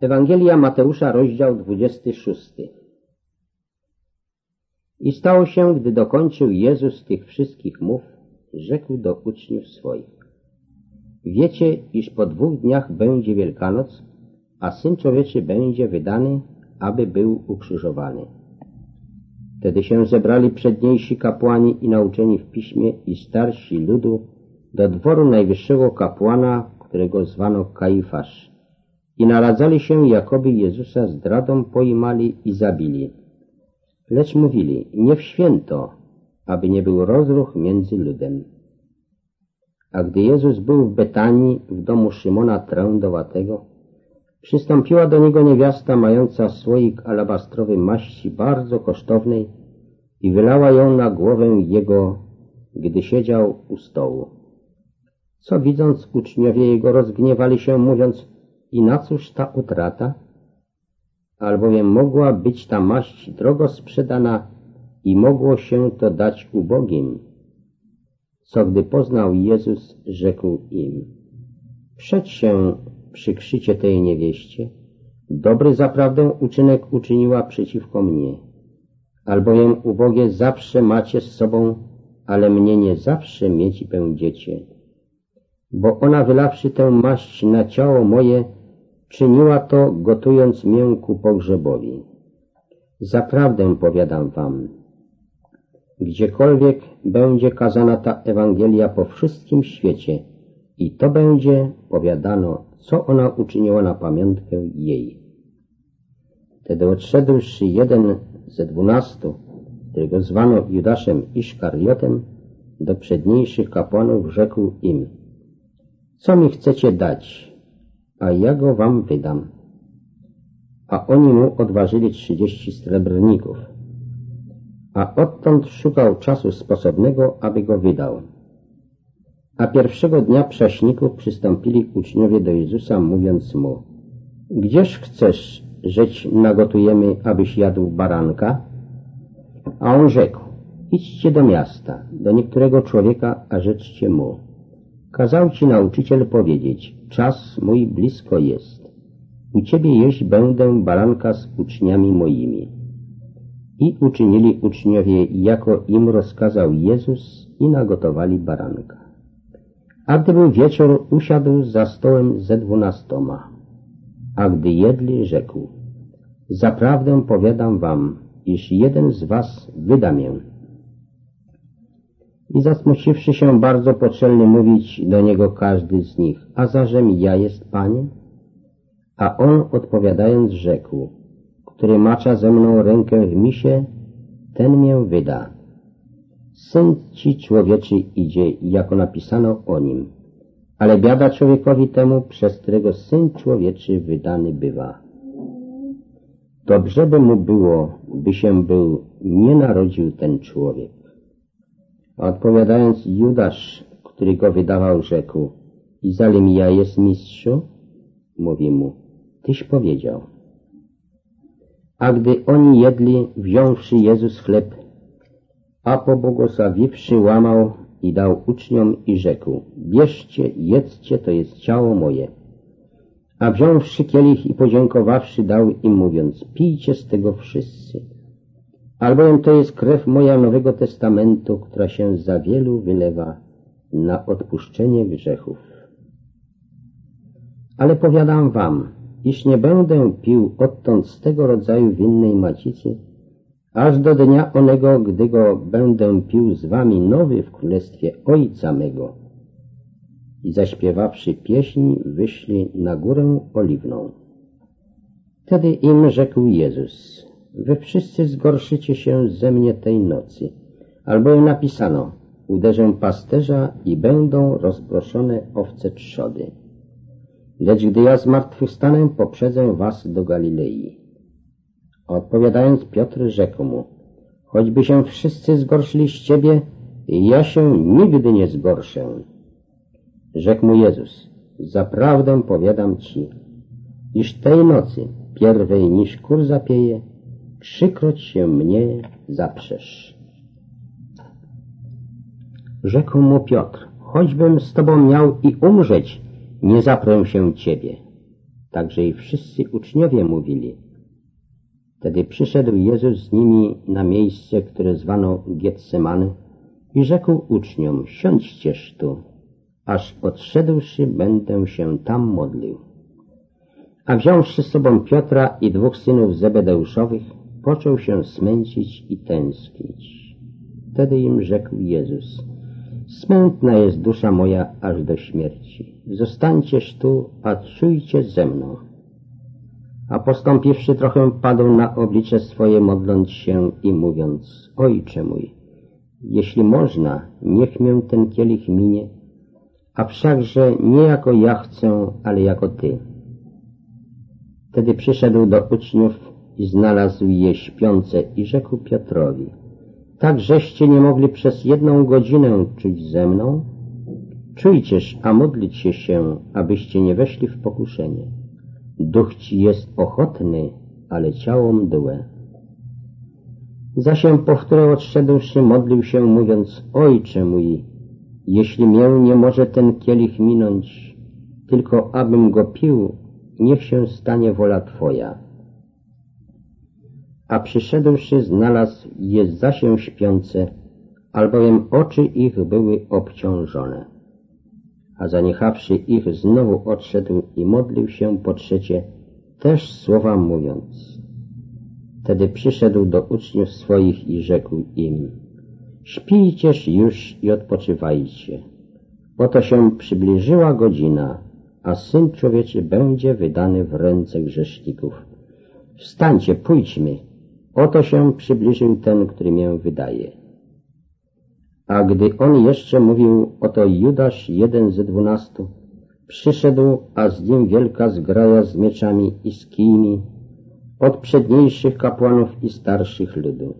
Ewangelia Mateusza, rozdział 26. I stało się, gdy dokończył Jezus tych wszystkich mów, rzekł do uczniów swoich. Wiecie, iż po dwóch dniach będzie Wielkanoc, a Syn Człowieczy będzie wydany, aby był ukrzyżowany. Wtedy się zebrali przedniejsi kapłani i nauczeni w piśmie i starsi ludu do dworu najwyższego kapłana, którego zwano Kaifasz i naradzali się, jakoby Jezusa zdradą pojmali i zabili. Lecz mówili, nie w święto, aby nie był rozruch między ludem. A gdy Jezus był w Betanii, w domu Szymona Trędowatego, przystąpiła do niego niewiasta mająca słoik alabastrowy maści bardzo kosztownej i wylała ją na głowę jego, gdy siedział u stołu. Co widząc uczniowie jego rozgniewali się, mówiąc, i na cóż ta utrata? Albowiem mogła być ta maść drogo sprzedana i mogło się to dać ubogim. Co gdy poznał Jezus, rzekł im, przed się przy krzycie tej niewieście, dobry zaprawdę uczynek uczyniła przeciwko mnie. Albowiem ubogie zawsze macie z sobą, ale mnie nie zawsze mieć będziecie. Bo ona wylawszy tę maść na ciało moje, Czyniła to, gotując mię ku pogrzebowi. Zaprawdę powiadam wam, gdziekolwiek będzie kazana ta Ewangelia po wszystkim świecie i to będzie powiadano, co ona uczyniła na pamiątkę jej. Wtedy odszedłszy jeden ze dwunastu, którego zwano Judaszem Iszkariotem, do przedniejszych kapłanów rzekł im, co mi chcecie dać, a ja go wam wydam. A oni mu odważyli trzydzieści srebrników. A odtąd szukał czasu sposobnego, aby go wydał. A pierwszego dnia prześników przystąpili uczniowie do Jezusa, mówiąc mu, Gdzież chcesz, żeć nagotujemy, abyś jadł baranka? A on rzekł, idźcie do miasta, do niektórego człowieka, a rzeczcie mu. Kazał ci nauczyciel powiedzieć, czas mój blisko jest. U ciebie jeść będę baranka z uczniami moimi. I uczynili uczniowie, jako im rozkazał Jezus i nagotowali baranka. A gdy był wieczór, usiadł za stołem ze dwunastoma. A gdy jedli, rzekł, zaprawdę powiadam wam, iż jeden z was wyda mię i zasmuciwszy się bardzo poczęli mówić do niego każdy z nich, a zażem ja jest Panie? A on odpowiadając rzekł, który macza ze mną rękę w misie, ten mię wyda. Syn ci człowieczy idzie, jako napisano o nim, ale biada człowiekowi temu, przez którego Syn człowieczy wydany bywa. Dobrze by mu było, by się był nie narodził ten człowiek. Odpowiadając Judasz, który go wydawał, rzekł I zalim ja jest mistrzu? Mówi mu, Tyś powiedział. A gdy oni jedli, wziąwszy Jezus chleb, a pobłogosławiwszy łamał i dał uczniom i rzekł, bierzcie, jedzcie, to jest ciało moje. A wziąwszy kielich i podziękowawszy dał im mówiąc, pijcie z tego wszyscy albowiem to jest krew moja Nowego Testamentu, która się za wielu wylewa na odpuszczenie grzechów. Ale powiadam wam, iż nie będę pił odtąd z tego rodzaju winnej macicy, aż do dnia onego, gdy go będę pił z wami nowy w królestwie Ojca mego. I zaśpiewawszy pieśń, wyszli na górę oliwną. Wtedy im rzekł Jezus, Wy wszyscy zgorszycie się ze mnie tej nocy, albowiem napisano, uderzę pasterza i będą rozproszone owce trzody. Lecz gdy ja zmartwychwstanę, poprzedzę was do Galilei. Odpowiadając Piotr rzekł mu, choćby się wszyscy zgorszyli z ciebie, ja się nigdy nie zgorszę. Rzekł mu Jezus, zaprawdę powiadam ci, iż tej nocy, pierwej niż kur zapieje, trzykroć się mnie zaprzesz. Rzekł mu Piotr, choćbym z tobą miał i umrzeć, nie zaprę się ciebie. także i wszyscy uczniowie mówili. Wtedy przyszedł Jezus z nimi na miejsce, które zwano Getsemany i rzekł uczniom, siądźcież tu, aż odszedłszy będę się tam modlił. A wziąwszy z sobą Piotra i dwóch synów Zebedeuszowych, począł się smęcić i tęsknić. Wtedy im rzekł Jezus, smętna jest dusza moja aż do śmierci. Zostańcież tu, patrzujcie ze mną. A postąpiwszy trochę padł na oblicze swoje, modląc się i mówiąc, Ojcze mój, jeśli można, niech mię ten kielich minie, a wszakże nie jako ja chcę, ale jako Ty. Wtedy przyszedł do uczniów i znalazł je śpiące i rzekł Piotrowi, tak żeście nie mogli przez jedną godzinę czuć ze mną? Czujcież, a modlicie się, abyście nie weszli w pokuszenie. Duch ci jest ochotny, ale ciało mdłe. Zasiem po wtóre odszedłszy modlił się, mówiąc, Ojcze mój, jeśli mię nie może ten kielich minąć, tylko abym go pił, niech się stanie wola Twoja. A przyszedłszy znalazł je zasię śpiące, albowiem oczy ich były obciążone. A zaniechawszy ich znowu odszedł i modlił się po trzecie, też słowa mówiąc. Wtedy przyszedł do uczniów swoich i rzekł im, śpijcież już i odpoczywajcie. Oto się przybliżyła godzina, a Syn Człowieczy będzie wydany w ręce grzeszników. Wstańcie, pójdźmy. Oto się przybliżył ten, który mię wydaje. A gdy on jeszcze mówił, oto Judasz, jeden ze dwunastu, przyszedł, a z nim wielka zgraja z mieczami i z kijmi, od przedniejszych kapłanów i starszych ludu.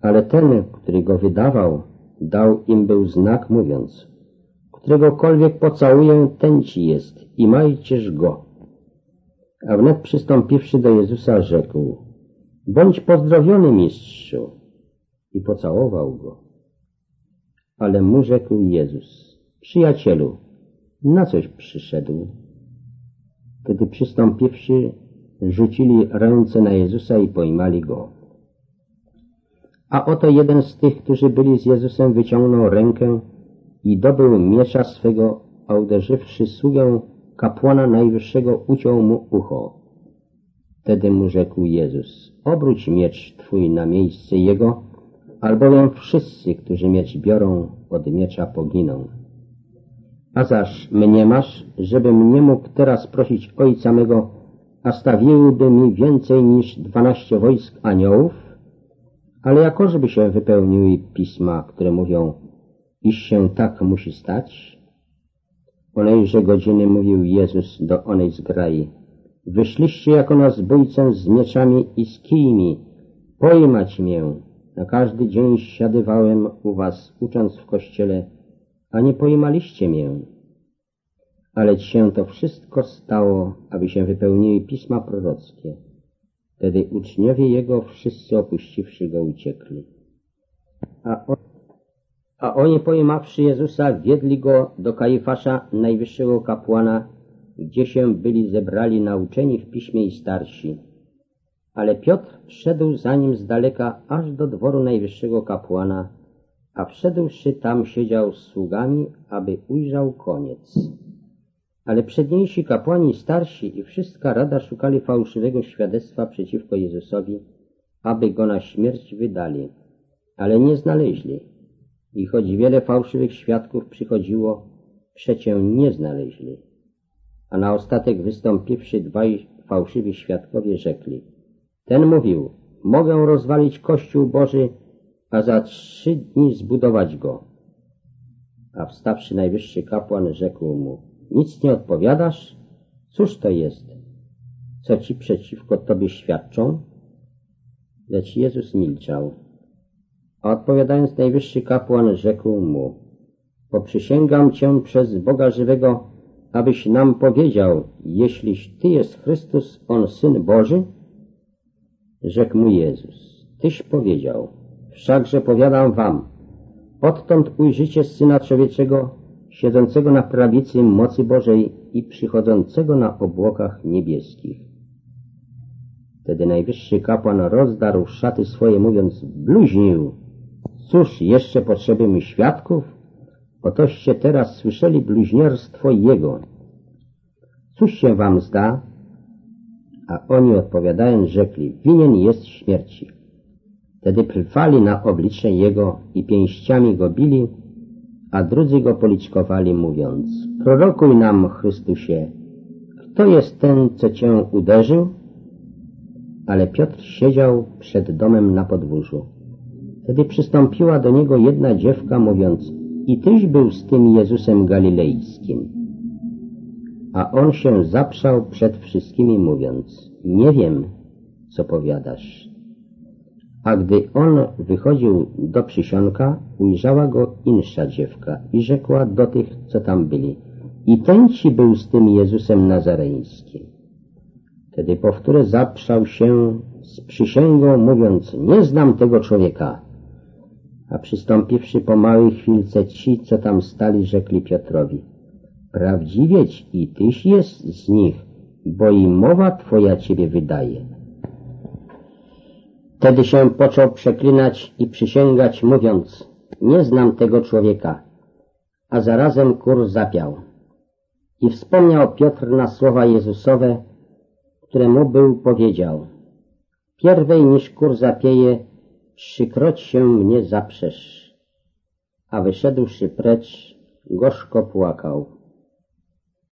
Ale ten, który go wydawał, dał im był znak, mówiąc, któregokolwiek pocałuję, ten ci jest i majcież go. A wnet przystąpiwszy do Jezusa rzekł, bądź pozdrowiony mistrzu i pocałował go. Ale mu rzekł Jezus, przyjacielu, na coś przyszedł? Wtedy przystąpiwszy, rzucili ręce na Jezusa i pojmali go. A oto jeden z tych, którzy byli z Jezusem, wyciągnął rękę i dobył miecza swego, a uderzywszy sługę kapłana najwyższego, uciął mu ucho. Wtedy mu rzekł Jezus, obróć miecz Twój na miejsce jego, albowiem wszyscy, którzy miecz biorą, od miecza poginą. A zaś mnie masz, żebym nie mógł teraz prosić Ojca mego, a stawiłby mi więcej niż dwanaście wojsk aniołów, ale jakożby się wypełniły pisma, które mówią, iż się tak musi stać? Onejże godziny mówił Jezus do onej zgrai, wyszliście jako na zbójcę z mieczami i z kijmi, pojmać mię. Na każdy dzień siadywałem u was, ucząc w kościele, a nie pojmaliście mię ale się to wszystko stało, aby się wypełniły pisma prorockie. Wtedy uczniowie Jego wszyscy opuściwszy Go uciekli. A, on, a oni pojmawszy Jezusa wiedli Go do Kajfasza, najwyższego kapłana, gdzie się byli zebrali nauczeni w piśmie i starsi. Ale Piotr szedł za nim z daleka aż do dworu najwyższego kapłana, a wszedłszy tam siedział z sługami, aby ujrzał koniec. Ale przedniejsi kapłani starsi i wszystka rada szukali fałszywego świadectwa przeciwko Jezusowi, aby go na śmierć wydali, ale nie znaleźli. I choć wiele fałszywych świadków przychodziło, przecie nie znaleźli. A na ostatek wystąpiwszy dwaj fałszywi świadkowie rzekli, ten mówił, mogę rozwalić Kościół Boży, a za trzy dni zbudować go. A wstawszy najwyższy kapłan rzekł mu, nic nie odpowiadasz? Cóż to jest? Co ci przeciwko tobie świadczą? Lecz Jezus milczał. A odpowiadając najwyższy kapłan rzekł mu, poprzysięgam cię przez Boga żywego, abyś nam powiedział, jeśliś Ty jest Chrystus, On Syn Boży? Rzekł mu Jezus, Tyś powiedział, wszakże powiadam wam, odtąd ujrzycie Syna Człowieczego siedzącego na prawicy mocy Bożej i przychodzącego na obłokach niebieskich. Wtedy najwyższy kapłan rozdarł szaty swoje, mówiąc, bluźnił, cóż jeszcze potrzebujemy świadków? Otoście teraz słyszeli bluźnierstwo jego. Cóż się wam zda? A oni odpowiadając rzekli, winien jest śmierci. Wtedy plwali na oblicze jego i pięściami go bili, a drudzy go policzkowali, mówiąc, prorokuj nam, Chrystusie, kto jest ten, co cię uderzył? Ale Piotr siedział przed domem na podwórzu. Wtedy przystąpiła do niego jedna dziewka, mówiąc, i tyś był z tym Jezusem Galilejskim. A on się zaprzał przed wszystkimi, mówiąc, nie wiem, co powiadasz. A gdy on wychodził do przysionka, ujrzała go insza dziewka i rzekła do tych, co tam byli, i ten ci był z tym Jezusem Nazareńskim. Wtedy powtórę zaprzał się z przysięgą, mówiąc, nie znam tego człowieka. A przystąpiwszy po małej chwilce ci, co tam stali, rzekli Piotrowi, prawdziwieć i tyś jest z nich, bo i mowa twoja ciebie wydaje. Wtedy się począł przeklinać i przysięgać, mówiąc, nie znam tego człowieka, a zarazem kur zapiał. I wspomniał Piotr na słowa Jezusowe, które mu był powiedział, pierwej niż kur zapieje, trzykroć się mnie zaprzesz. A wyszedłszy precz, gorzko płakał.